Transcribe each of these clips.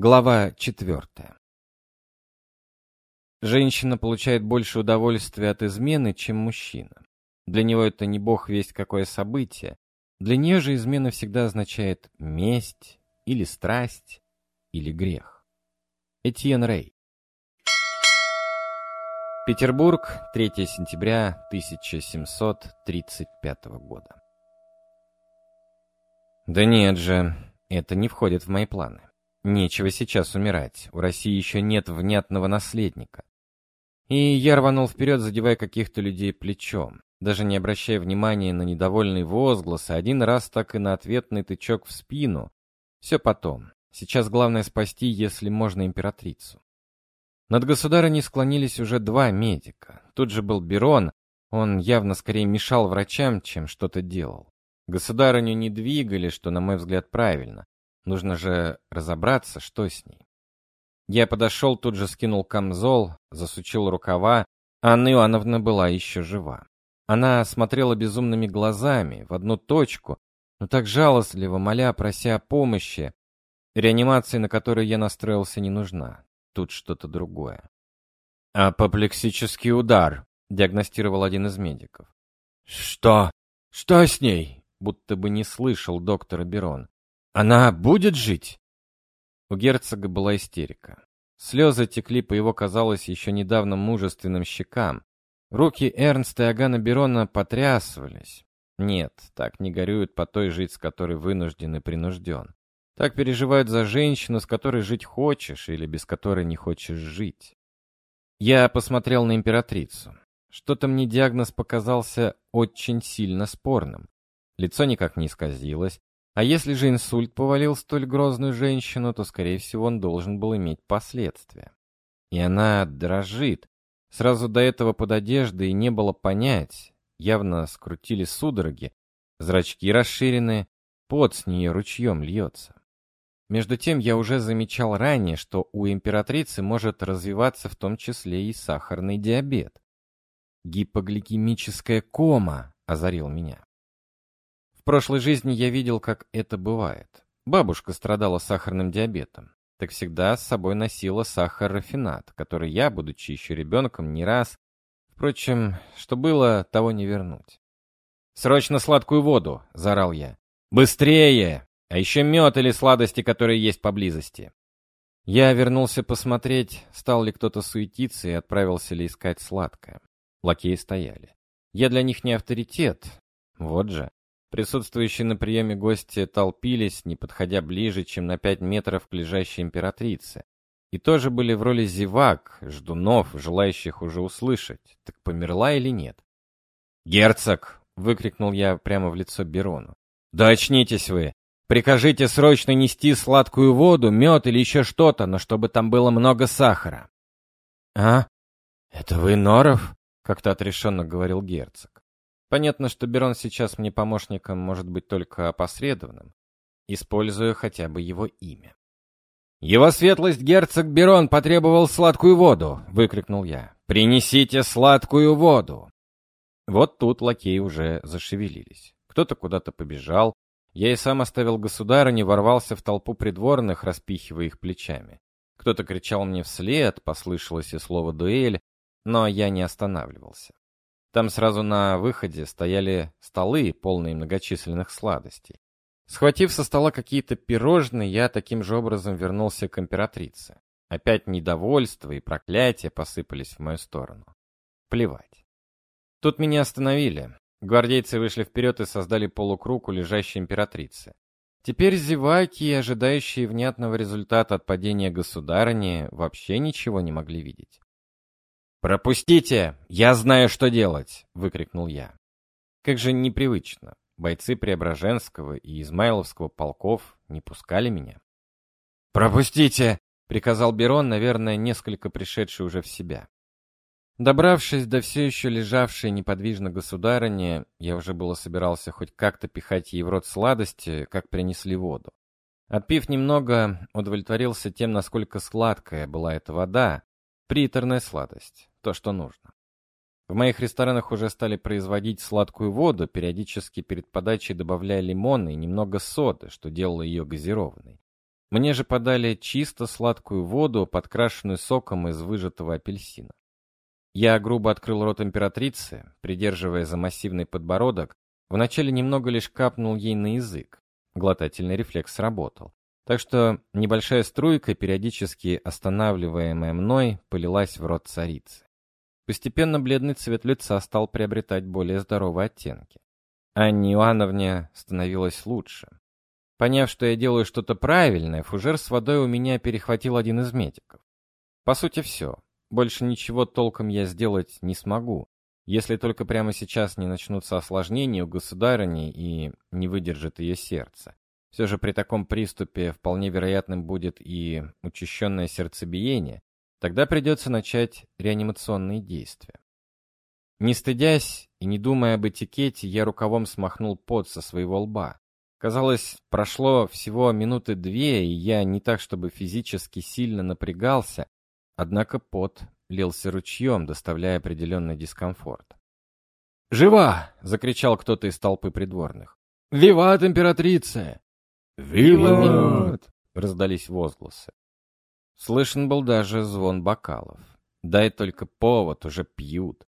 Глава четвертая. Женщина получает больше удовольствия от измены, чем мужчина. Для него это не бог весть какое событие. Для нее же измена всегда означает месть, или страсть, или грех. Этьен Рей. Петербург, 3 сентября 1735 года. Да нет же, это не входит в мои планы. Нечего сейчас умирать, у России еще нет внятного наследника. И я рванул вперед, задевая каких-то людей плечом, даже не обращая внимания на недовольный возглас, один раз так и на ответный тычок в спину. Все потом. Сейчас главное спасти, если можно, императрицу. Над государыней склонились уже два медика. Тут же был Берон, он явно скорее мешал врачам, чем что-то делал. Государыню не двигали, что, на мой взгляд, правильно. Нужно же разобраться, что с ней. Я подошел, тут же скинул камзол, засучил рукава. Анна Иоанновна была еще жива. Она смотрела безумными глазами в одну точку, но так жалостливо, моля, прося о помощи. Реанимация, на которую я настроился, не нужна. Тут что-то другое. «Апоплексический удар», — диагностировал один из медиков. «Что? Что с ней?» Будто бы не слышал доктора Берон. Она будет жить?» У герцога была истерика. Слезы текли по его, казалось, еще недавно мужественным щекам. Руки Эрнста и Агана Берона потрясывались. Нет, так не горюют по той жить, с которой вынужден и принужден. Так переживают за женщину, с которой жить хочешь или без которой не хочешь жить. Я посмотрел на императрицу. Что-то мне диагноз показался очень сильно спорным. Лицо никак не исказилось, а если же инсульт повалил столь грозную женщину, то, скорее всего, он должен был иметь последствия. И она дрожит. Сразу до этого под одеждой не было понять. Явно скрутили судороги. Зрачки расширены, пот с нее ручьем льется. Между тем, я уже замечал ранее, что у императрицы может развиваться в том числе и сахарный диабет. Гипогликемическая кома озарил меня прошлой жизни я видел, как это бывает. Бабушка страдала сахарным диабетом. Так всегда с собой носила сахар-рафинат, который я, будучи еще ребенком, не раз... Впрочем, что было, того не вернуть. «Срочно сладкую воду!» — заорал я. «Быстрее! А еще мед или сладости, которые есть поблизости!» Я вернулся посмотреть, стал ли кто-то суетиться и отправился ли искать сладкое. Лакеи стояли. Я для них не авторитет. Вот же. Присутствующие на приеме гости толпились, не подходя ближе, чем на пять метров к лежащей императрице. И тоже были в роли зевак, ждунов, желающих уже услышать, так померла или нет. «Герцог!» — выкрикнул я прямо в лицо Берону. «Да очнитесь вы! Прикажите срочно нести сладкую воду, мед или еще что-то, но чтобы там было много сахара». «А? Это вы, Норов?» — как-то отрешенно говорил герцог. Понятно, что Берон сейчас мне помощником может быть только опосредованным, используя хотя бы его имя. «Его светлость герцог Берон потребовал сладкую воду!» — выкрикнул я. «Принесите сладкую воду!» Вот тут лакеи уже зашевелились. Кто-то куда-то побежал. Я и сам оставил государыне, ворвался в толпу придворных, распихивая их плечами. Кто-то кричал мне вслед, послышалось и слово «дуэль», но я не останавливался. Там сразу на выходе стояли столы, полные многочисленных сладостей. Схватив со стола какие-то пирожные, я таким же образом вернулся к императрице. Опять недовольство и проклятия посыпались в мою сторону. Плевать. Тут меня остановили. Гвардейцы вышли вперед и создали полукруг у лежащей императрицы. Теперь зеваки, ожидающие внятного результата от падения государыни, вообще ничего не могли видеть. «Пропустите! Я знаю, что делать!» — выкрикнул я. Как же непривычно. Бойцы Преображенского и Измайловского полков не пускали меня. «Пропустите!» — приказал Берон, наверное, несколько пришедший уже в себя. Добравшись до все еще лежавшей неподвижно государыни, я уже было собирался хоть как-то пихать ей в рот сладости, как принесли воду. Отпив немного, удовлетворился тем, насколько сладкая была эта вода, приторная сладость то, что нужно. В моих ресторанах уже стали производить сладкую воду, периодически перед подачей добавляя лимон и немного соды, что делало ее газированной. Мне же подали чисто сладкую воду, подкрашенную соком из выжатого апельсина. Я грубо открыл рот императрицы, придерживая за массивный подбородок, вначале немного лишь капнул ей на язык. Глотательный рефлекс сработал. Так что небольшая струйка, периодически останавливаемая мной, полилась в рот царицы. Постепенно бледный цвет лица стал приобретать более здоровые оттенки. Анне Иоанновне становилось лучше. Поняв, что я делаю что-то правильное, фужер с водой у меня перехватил один из медиков. По сути, все. Больше ничего толком я сделать не смогу, если только прямо сейчас не начнутся осложнения у государыни и не выдержит ее сердце. Все же при таком приступе вполне вероятным будет и учащенное сердцебиение, тогда придется начать реанимационные действия. Не стыдясь и не думая об этикете, я рукавом смахнул пот со своего лба. Казалось, прошло всего минуты две, и я не так, чтобы физически сильно напрягался, однако пот лился ручьем, доставляя определенный дискомфорт. «Жива!» — закричал кто-то из толпы придворных. «Виват, императрица!» «Виват!» — раздались возгласы. Слышен был даже звон бокалов. Дай только повод, уже пьют.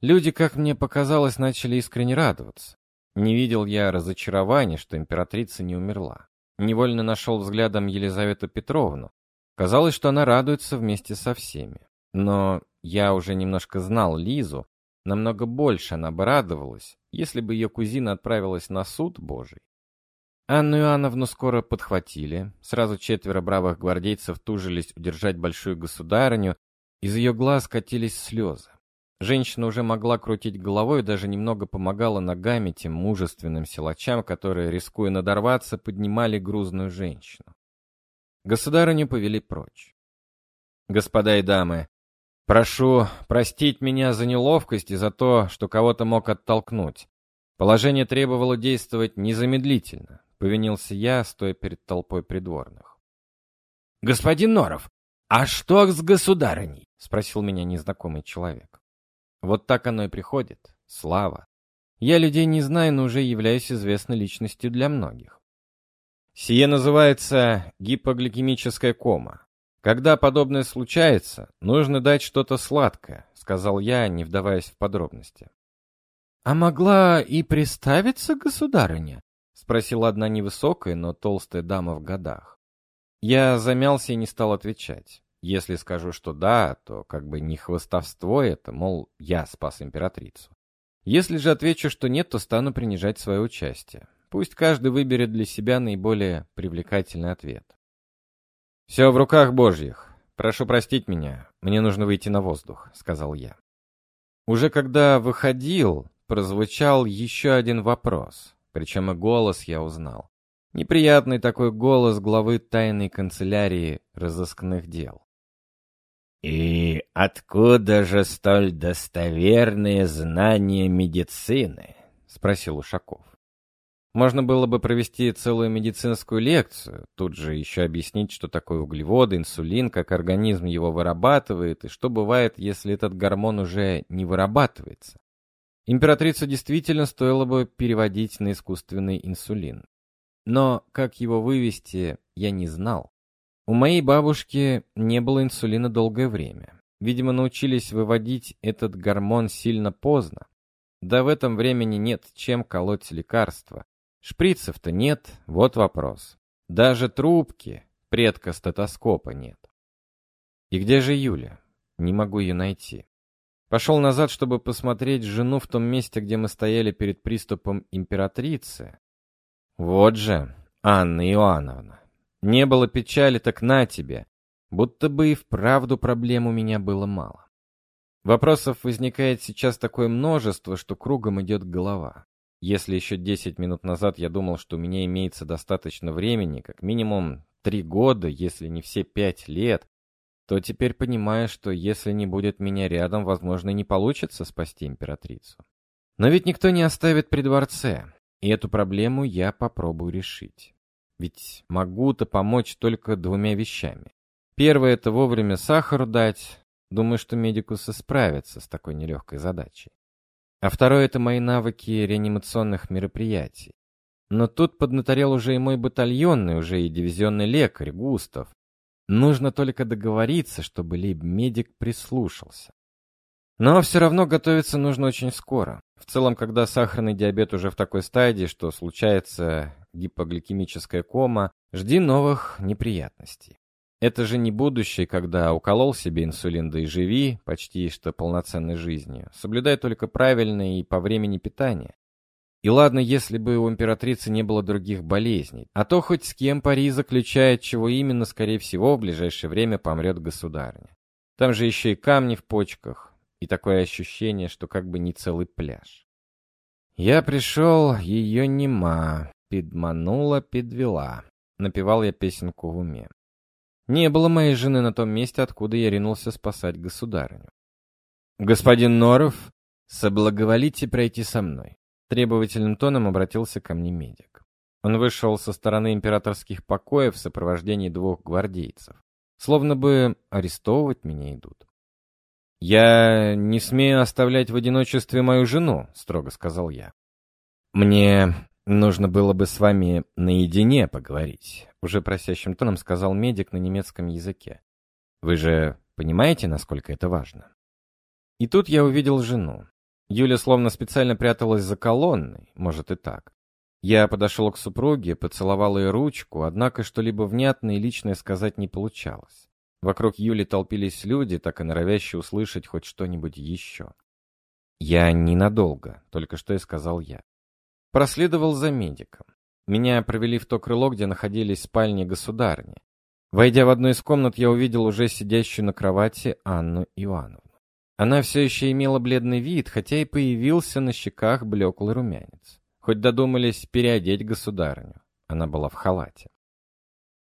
Люди, как мне показалось, начали искренне радоваться. Не видел я разочарования, что императрица не умерла. Невольно нашел взглядом Елизавету Петровну. Казалось, что она радуется вместе со всеми. Но я уже немножко знал Лизу, намного больше она бы радовалась, если бы ее кузина отправилась на суд Божий. Анну Иоанновну скоро подхватили. Сразу четверо бравых гвардейцев тужились удержать большую государыню. Из ее глаз катились слезы. Женщина уже могла крутить головой и даже немного помогала ногами тем мужественным силачам, которые, рискуя надорваться, поднимали грузную женщину. Государыню повели прочь. «Господа и дамы, прошу простить меня за неловкость и за то, что кого-то мог оттолкнуть. Положение требовало действовать незамедлительно. Повинился я, стоя перед толпой придворных. «Господин Норов, а что с государыней?» — спросил меня незнакомый человек. Вот так оно и приходит. Слава. Я людей не знаю, но уже являюсь известной личностью для многих. Сие называется гипогликемическая кома. Когда подобное случается, нужно дать что-то сладкое, сказал я, не вдаваясь в подробности. А могла и представиться государыня? Спросила одна невысокая, но толстая дама в годах. Я замялся и не стал отвечать. Если скажу, что да, то как бы не хвостовство это, мол, я спас императрицу. Если же отвечу, что нет, то стану принижать свое участие. Пусть каждый выберет для себя наиболее привлекательный ответ. «Все в руках Божьих. Прошу простить меня, мне нужно выйти на воздух», — сказал я. Уже когда выходил, прозвучал еще один вопрос. Причем и голос я узнал. Неприятный такой голос главы тайной канцелярии разыскных дел. «И откуда же столь достоверные знания медицины?» — спросил Ушаков. Можно было бы провести целую медицинскую лекцию, тут же еще объяснить, что такое углеводы, инсулин, как организм его вырабатывает, и что бывает, если этот гормон уже не вырабатывается. Императрицу действительно стоило бы переводить на искусственный инсулин. Но как его вывести, я не знал. У моей бабушки не было инсулина долгое время. Видимо, научились выводить этот гормон сильно поздно. Да в этом времени нет чем колоть лекарства. Шприцев-то нет, вот вопрос. Даже трубки, предка стетоскопа нет. И где же Юля? Не могу ее найти. Пошел назад, чтобы посмотреть жену в том месте, где мы стояли перед приступом императрицы. Вот же, Анна Иоанновна. Не было печали, так на тебе. Будто бы и вправду проблем у меня было мало. Вопросов возникает сейчас такое множество, что кругом идет голова. Если еще 10 минут назад я думал, что у меня имеется достаточно времени, как минимум 3 года, если не все 5 лет, то теперь понимаю, что если не будет меня рядом, возможно, не получится спасти императрицу. Но ведь никто не оставит при дворце, и эту проблему я попробую решить. Ведь могу-то помочь только двумя вещами. Первое — это вовремя сахару дать. Думаю, что медикусы справятся с такой нелегкой задачей. А второе — это мои навыки реанимационных мероприятий. Но тут поднаторел уже и мой батальонный, уже и дивизионный лекарь Густав. Нужно только договориться, чтобы лейб-медик прислушался. Но все равно готовиться нужно очень скоро. В целом, когда сахарный диабет уже в такой стадии, что случается гипогликемическая кома, жди новых неприятностей. Это же не будущее, когда уколол себе инсулин, да и живи почти что полноценной жизнью. Соблюдай только правильное и по времени питание. И ладно, если бы у императрицы не было других болезней, а то хоть с кем пари заключает, чего именно, скорее всего, в ближайшее время помрет государня. Там же еще и камни в почках, и такое ощущение, что как бы не целый пляж. Я пришел, ее нема, пидманула, подвела. Напевал я песенку в уме. Не было моей жены на том месте, откуда я ринулся спасать государыню. «Господин Норов, соблаговолите пройти со мной», — требовательным тоном обратился ко мне медик. Он вышел со стороны императорских покоев в сопровождении двух гвардейцев. Словно бы арестовывать меня идут. «Я не смею оставлять в одиночестве мою жену», — строго сказал я. «Мне нужно было бы с вами наедине поговорить уже просящим тоном сказал медик на немецком языке. «Вы же понимаете, насколько это важно?» И тут я увидел жену. Юля словно специально пряталась за колонной, может и так. Я подошел к супруге, поцеловал ее ручку, однако что-либо внятное и личное сказать не получалось. Вокруг Юли толпились люди, так и норовящие услышать хоть что-нибудь еще. «Я ненадолго», — только что и сказал я. Проследовал за медиком. Меня провели в то крыло, где находились спальни государни. Войдя в одну из комнат, я увидел уже сидящую на кровати Анну Иоанновну. Она все еще имела бледный вид, хотя и появился на щеках блеклый румянец. Хоть додумались переодеть государыню. Она была в халате.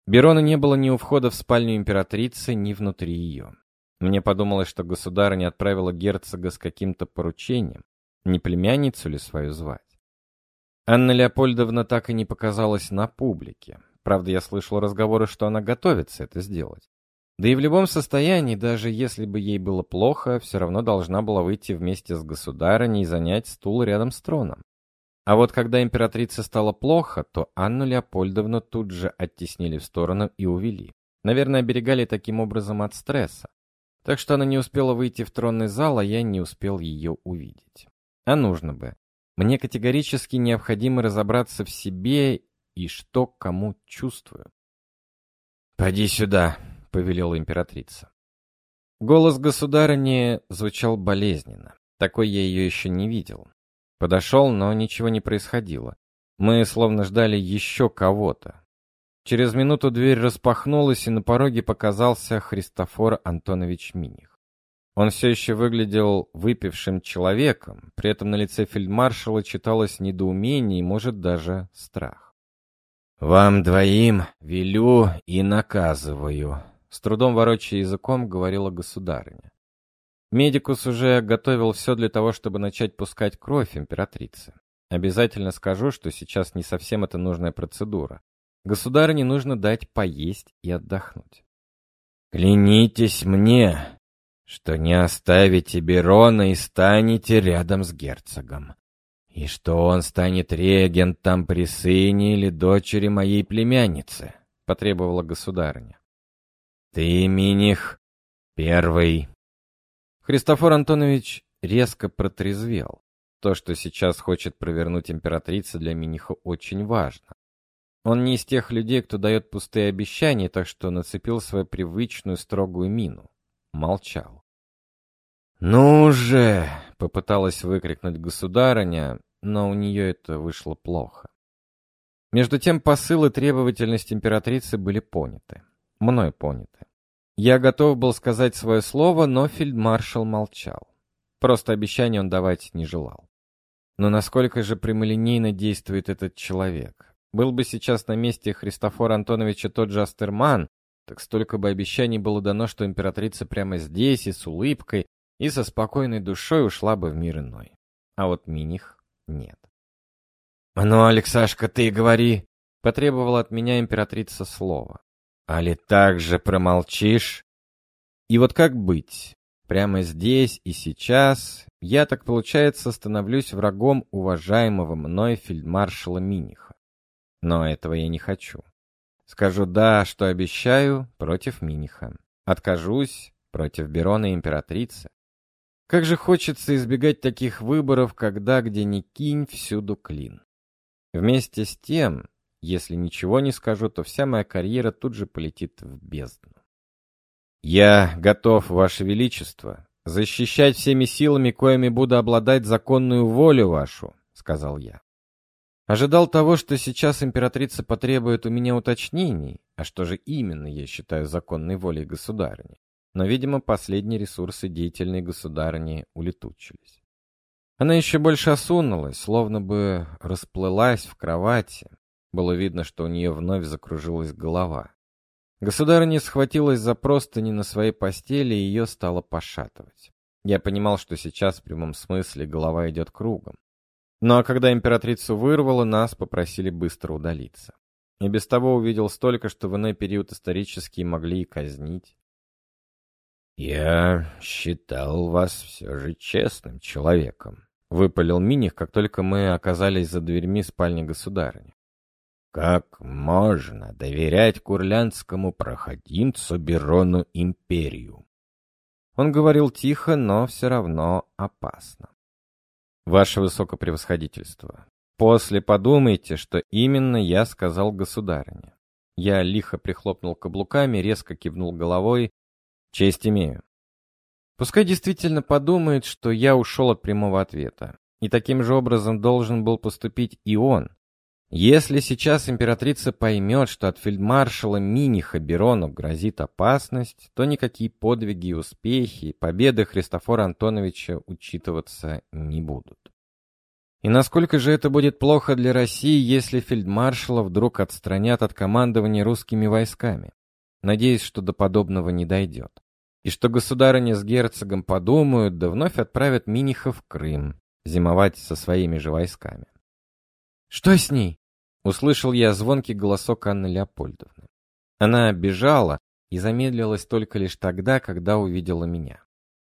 Берона не было ни у входа в спальню императрицы, ни внутри ее. Мне подумалось, что государыня отправила герцога с каким-то поручением. Не племянницу ли свою звать? Анна Леопольдовна так и не показалась на публике. Правда, я слышал разговоры, что она готовится это сделать. Да и в любом состоянии, даже если бы ей было плохо, все равно должна была выйти вместе с государыней и занять стул рядом с троном. А вот когда императрице стало плохо, то Анну Леопольдовну тут же оттеснили в сторону и увели. Наверное, оберегали таким образом от стресса. Так что она не успела выйти в тронный зал, а я не успел ее увидеть. А нужно бы. Мне категорически необходимо разобраться в себе и что кому чувствую. «Поди сюда», — повелела императрица. Голос государыни звучал болезненно. Такой я ее еще не видел. Подошел, но ничего не происходило. Мы словно ждали еще кого-то. Через минуту дверь распахнулась, и на пороге показался Христофор Антонович Миних. Он все еще выглядел выпившим человеком, при этом на лице фельдмаршала читалось недоумение и, может, даже страх. «Вам двоим велю и наказываю», — с трудом ворочая языком говорила государыня. Медикус уже готовил все для того, чтобы начать пускать кровь императрицы. Обязательно скажу, что сейчас не совсем это нужная процедура. Государыне нужно дать поесть и отдохнуть. «Клянитесь мне, что не оставите Берона и станете рядом с герцогом, и что он станет регентом при сыне или дочери моей племянницы, — потребовала государыня. Ты, Миних, первый. Христофор Антонович резко протрезвел. То, что сейчас хочет провернуть императрица, для Миниха очень важно. Он не из тех людей, кто дает пустые обещания, так что нацепил свою привычную строгую мину. Молчал. «Ну же!» — попыталась выкрикнуть государыня, но у нее это вышло плохо. Между тем посыл и требовательность императрицы были поняты. Мной поняты. Я готов был сказать свое слово, но фельдмаршал молчал. Просто обещание он давать не желал. Но насколько же прямолинейно действует этот человек? Был бы сейчас на месте Христофора Антоновича тот же Астерман, так столько бы обещаний было дано, что императрица прямо здесь и с улыбкой и со спокойной душой ушла бы в мир иной. А вот Миних нет. «А ну, Алексашка, ты говори!» — потребовала от меня императрица слова. «Али так же промолчишь?» И вот как быть? Прямо здесь и сейчас я, так получается, становлюсь врагом уважаемого мной фельдмаршала Миниха. Но этого я не хочу. Скажу «да», что обещаю, против Миниха. Откажусь против Берона и императрицы. Как же хочется избегать таких выборов, когда где ни кинь, всюду клин. Вместе с тем, если ничего не скажу, то вся моя карьера тут же полетит в бездну. Я готов, Ваше Величество, защищать всеми силами, коими буду обладать законную волю вашу, сказал я. Ожидал того, что сейчас императрица потребует у меня уточнений, а что же именно я считаю законной волей государыни. Но, видимо, последние ресурсы деятельной государыни улетучились. Она еще больше осунулась, словно бы расплылась в кровати. Было видно, что у нее вновь закружилась голова. Государыня схватилась за простыни на своей постели, и ее стало пошатывать. Я понимал, что сейчас в прямом смысле голова идет кругом. Ну когда императрицу вырвало, нас попросили быстро удалиться. И без того увидел столько, что в иной период исторический могли и казнить. «Я считал вас все же честным человеком», — выпалил Миних, как только мы оказались за дверьми спальни государыни. «Как можно доверять курлянскому проходимцу Берону Империю?» Он говорил тихо, но все равно опасно. Ваше Высокопревосходительство, после подумайте, что именно я сказал государыне. Я лихо прихлопнул каблуками, резко кивнул головой. Честь имею. Пускай действительно подумает, что я ушел от прямого ответа. И таким же образом должен был поступить и он. Если сейчас императрица поймет, что от фельдмаршала Миниха Берону грозит опасность, то никакие подвиги и успехи, победы Христофора Антоновича учитываться не будут. И насколько же это будет плохо для России, если фельдмаршала вдруг отстранят от командования русскими войсками? Надеюсь, что до подобного не дойдет. И что государыня с герцогом подумают, да вновь отправят Миниха в Крым, зимовать со своими же войсками. «Что с ней?» Услышал я звонкий голосок Анны Леопольдовны. Она бежала и замедлилась только лишь тогда, когда увидела меня.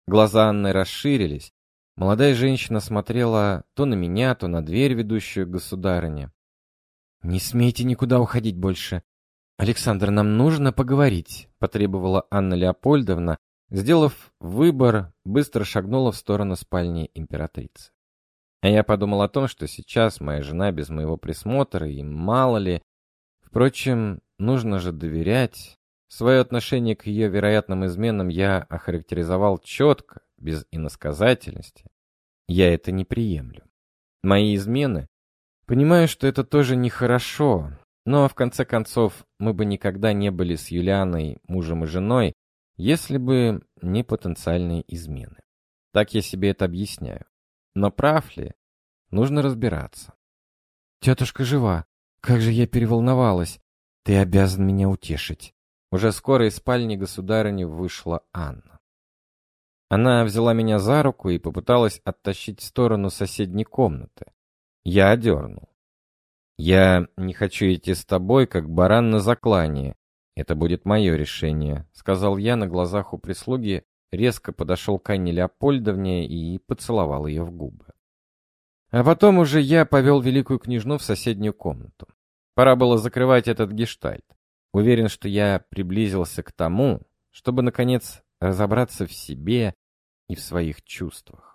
Глаза Анны расширились. Молодая женщина смотрела то на меня, то на дверь, ведущую к государыне. «Не смейте никуда уходить больше. Александр, нам нужно поговорить», — потребовала Анна Леопольдовна, сделав выбор, быстро шагнула в сторону спальни императрицы. А я подумал о том, что сейчас моя жена без моего присмотра, и мало ли... Впрочем, нужно же доверять. Свое отношение к ее вероятным изменам я охарактеризовал четко, без иносказательности. Я это не приемлю. Мои измены... Понимаю, что это тоже нехорошо, но в конце концов мы бы никогда не были с Юлианой мужем и женой, если бы не потенциальные измены. Так я себе это объясняю. Но прав ли? Нужно разбираться. Тетушка жива. Как же я переволновалась. Ты обязан меня утешить. Уже скоро из спальни государыни вышла Анна. Она взяла меня за руку и попыталась оттащить в сторону соседней комнаты. Я одернул. «Я не хочу идти с тобой, как баран на заклание. Это будет мое решение», — сказал я на глазах у прислуги, резко подошел к Анне Леопольдовне и поцеловал ее в губы. А потом уже я повел великую княжну в соседнюю комнату. Пора было закрывать этот гештальт. Уверен, что я приблизился к тому, чтобы, наконец, разобраться в себе и в своих чувствах.